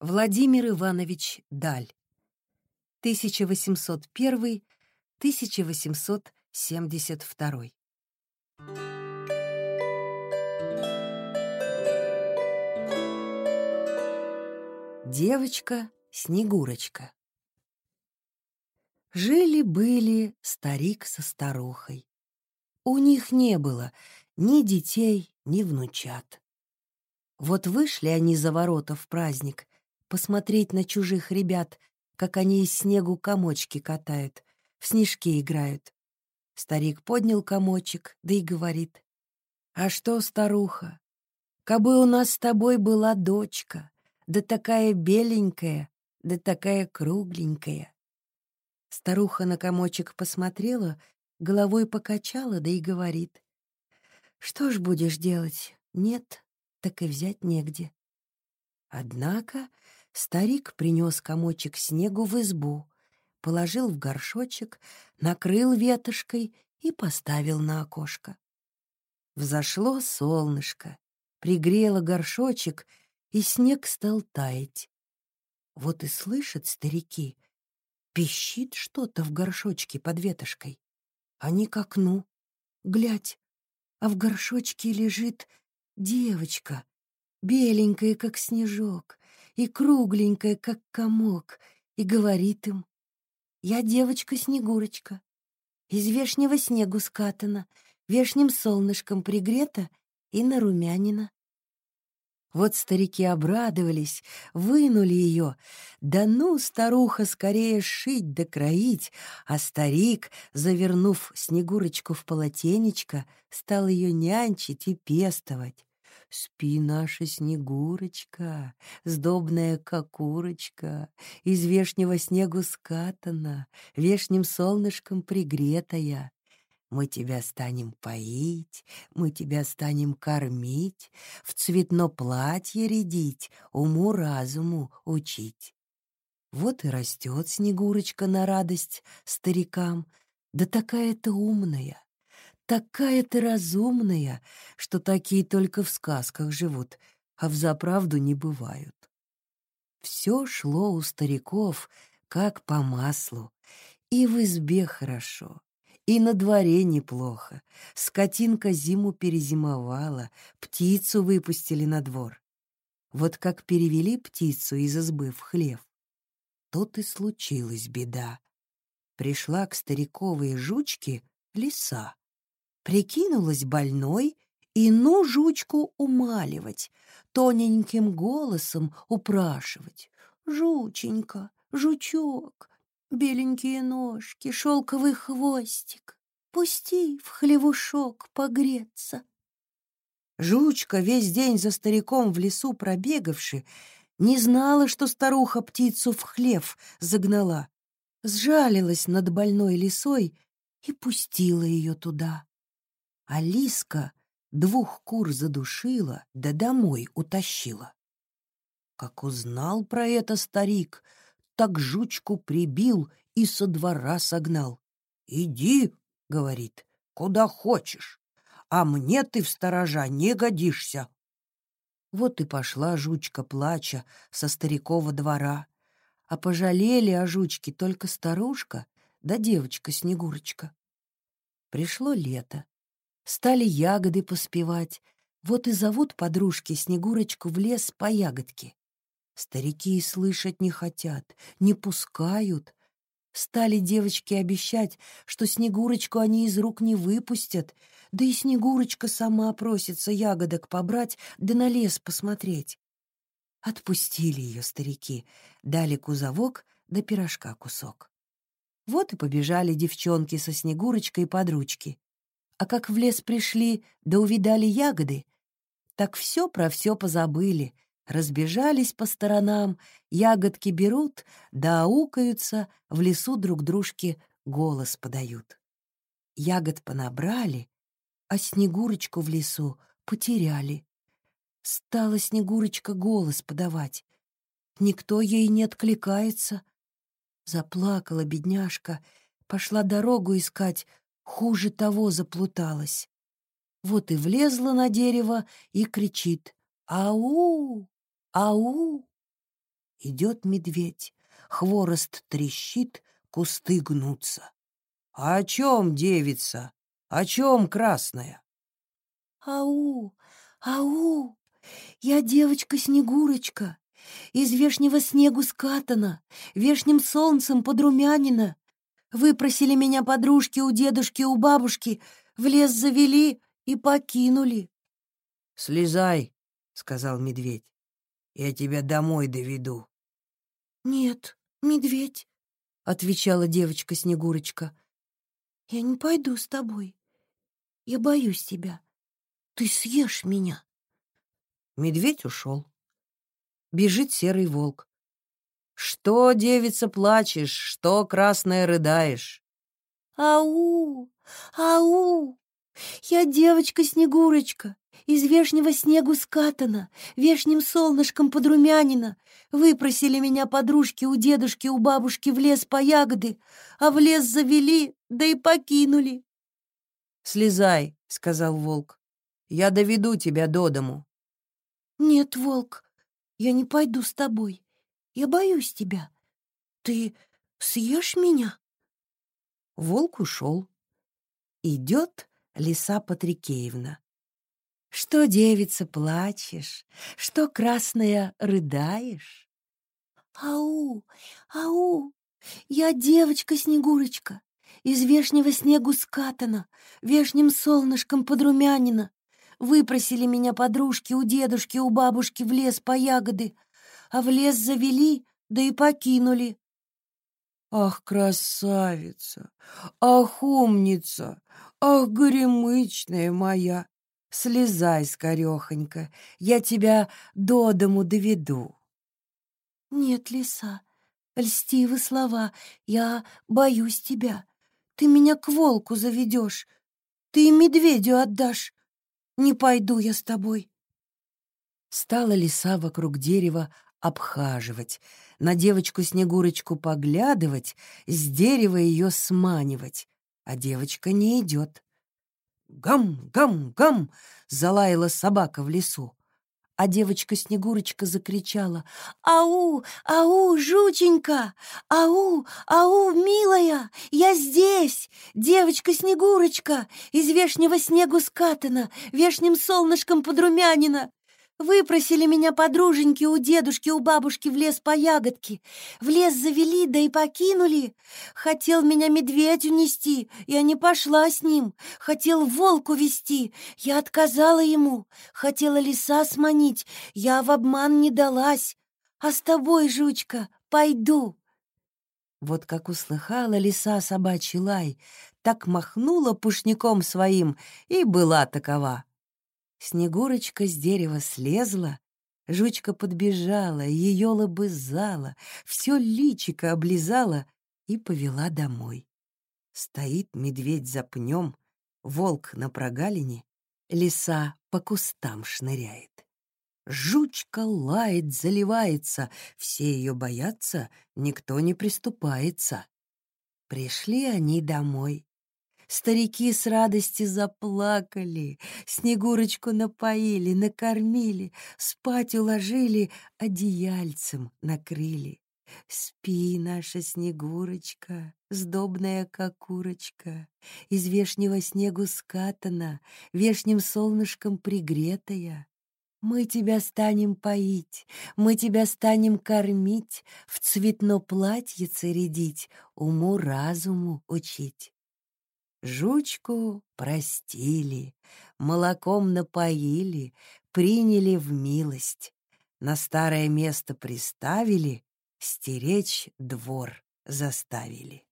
Владимир Иванович Даль. 1801-1872. Девочка-снегурочка. Жили-были старик со старухой. У них не было ни детей, ни внучат. Вот вышли они за ворота в праздник посмотреть на чужих ребят, как они из снегу комочки катают, в снежки играют. Старик поднял комочек, да и говорит. «А что, старуха, кабы у нас с тобой была дочка, да такая беленькая, да такая кругленькая». Старуха на комочек посмотрела, головой покачала, да и говорит. «Что ж будешь делать? Нет, так и взять негде». Однако старик принес комочек снегу в избу, положил в горшочек, накрыл ветошкой и поставил на окошко. Взошло солнышко, пригрело горшочек, и снег стал таять. Вот и слышат старики, пищит что-то в горшочке под ветошкой. Они к окну. Глядь, а в горшочке лежит девочка, беленькая, как снежок, и кругленькая, как комок, и говорит им, «Я девочка-снегурочка, из вешнего снегу скатана, вешним солнышком пригрета и нарумянина». Вот старики обрадовались, вынули ее. Да ну, старуха, скорее шить да кроить, а старик, завернув Снегурочку в полотенечко, стал ее нянчить и пестовать. Спи, наша Снегурочка, сдобная как курочка, Из вешнего снегу скатана, Вешним солнышком пригретая. Мы тебя станем поить, мы тебя станем кормить, В цветно платье рядить, уму-разуму учить. Вот и растет Снегурочка на радость старикам, Да такая-то умная, такая ты разумная, что такие только в сказках живут, а в заправду не бывают. Все шло у стариков, как по маслу, и в избе хорошо, и на дворе неплохо. Скотинка зиму перезимовала, птицу выпустили на двор. Вот как перевели птицу из избы в хлев, тут и случилась беда. Пришла к стариковой жучке лиса прикинулась больной и ну жучку умаливать, тоненьким голосом упрашивать. «Жученька, жучок, беленькие ножки, шелковый хвостик, пусти в хлевушок погреться». Жучка, весь день за стариком в лесу пробегавши, не знала, что старуха птицу в хлев загнала, сжалилась над больной лисой и пустила ее туда. Алиска двух кур задушила, да домой утащила. Как узнал про это старик, так жучку прибил и со двора согнал. «Иди, — говорит, — куда хочешь, а мне ты в сторожа не годишься». Вот и пошла жучка, плача, со старикова двора. А пожалели о жучке только старушка да девочка-снегурочка. Пришло лето. Стали ягоды поспевать. Вот и зовут подружки Снегурочку в лес по ягодке. Старики и слышать не хотят, не пускают. Стали девочки обещать, что Снегурочку они из рук не выпустят, да и Снегурочка сама просится ягодок побрать да на лес посмотреть. Отпустили ее старики, дали кузовок да пирожка кусок. Вот и побежали девчонки со Снегурочкой под ручки. А как в лес пришли, да увидали ягоды, так все про все позабыли, разбежались по сторонам, ягодки берут, да аукаются, в лесу друг дружке голос подают. Ягод понабрали, а Снегурочку в лесу потеряли. Стала Снегурочка голос подавать. Никто ей не откликается. Заплакала бедняжка, пошла дорогу искать, Хуже того заплуталась. Вот и влезла на дерево и кричит «Ау! Ау!» Идет медведь, хворост трещит, кусты гнутся. «А о чем, девица? О чем красная?» «Ау! Ау! Я девочка-снегурочка, из вешнего снегу скатана, вешним солнцем подрумянина. Выпросили меня подружки у дедушки, у бабушки, в лес завели и покинули». «Слезай», — сказал медведь, — «я тебя домой доведу». «Нет, медведь», — отвечала девочка-снегурочка, — «я не пойду с тобой. Я боюсь тебя. Ты съешь меня». Медведь ушел. Бежит серый волк. «Что, девица, плачешь? Что, красная, рыдаешь?» «Ау! Ау! Я девочка-снегурочка, из вешнего снегу скатана, вешним солнышком подрумянина. Выпросили меня подружки у дедушки, у бабушки в лес по ягоды, а в лес завели, да и покинули. «Слезай», — сказал волк. «Я доведу тебя до дому». «Нет, волк, я не пойду с тобой. Я боюсь тебя. Ты съешь меня?» Волк ушел. Идет лиса Патрикеевна. Что, девица, плачешь? Что, красная, рыдаешь? Ау, ау, я девочка-снегурочка, из вешнего снегу скатана, вешним солнышком подрумянина. Выпросили меня подружки у дедушки, у бабушки в лес по ягоды, а в лес завели, да и покинули. Ах, красавица! Ах, умница! Ах, горемычная моя! Слезай, скорехонько, я тебя до дому доведу. Нет, лиса, льстивы слова, я боюсь тебя. Ты меня к волку заведешь, ты медведю отдашь. Не пойду я с тобой. Стала лиса вокруг дерева обхаживать, на девочку-снегурочку поглядывать, с дерева ее сманивать, а девочка не идет. «Гам, гам, гам!» — залаяла собака в лесу. А девочка-снегурочка закричала «Ау, ау, жученька! Ау, ау, милая! Я здесь! Девочка-снегурочка! Из вешнего снегу скатана, вешним солнышком подрумянина! Выпросили меня подруженьки у дедушки, у бабушки в лес по ягодке. В лес завели, да и покинули. Хотел меня медведь унести, я не пошла с ним. Хотел волку вести, я отказала ему. Хотела лиса сманить, я в обман не далась. А с тобой, жучка, пойду. Вот как услыхала лиса собачий лай, так махнула пушником своим и была такова. Снегурочка с дерева слезла, жучка подбежала, ее лобызала, все личико облизала и повела домой. Стоит медведь за пнем, волк на прогалине, лиса по кустам шныряет. Жучка лает, заливается, все ее боятся, никто не приступается. Пришли они домой. Старики с радости заплакали, Снегурочку напоили, накормили, Спать уложили, одеяльцем накрыли. Спи, наша Снегурочка, сдобная как курочка, Из вешнего снегу скатана, Вешним солнышком пригретая. Мы тебя станем поить, мы тебя станем кормить, В цветно платье рядить, уму-разуму учить. Жучку простили, молоком напоили, приняли в милость, на старое место приставили, стеречь двор заставили.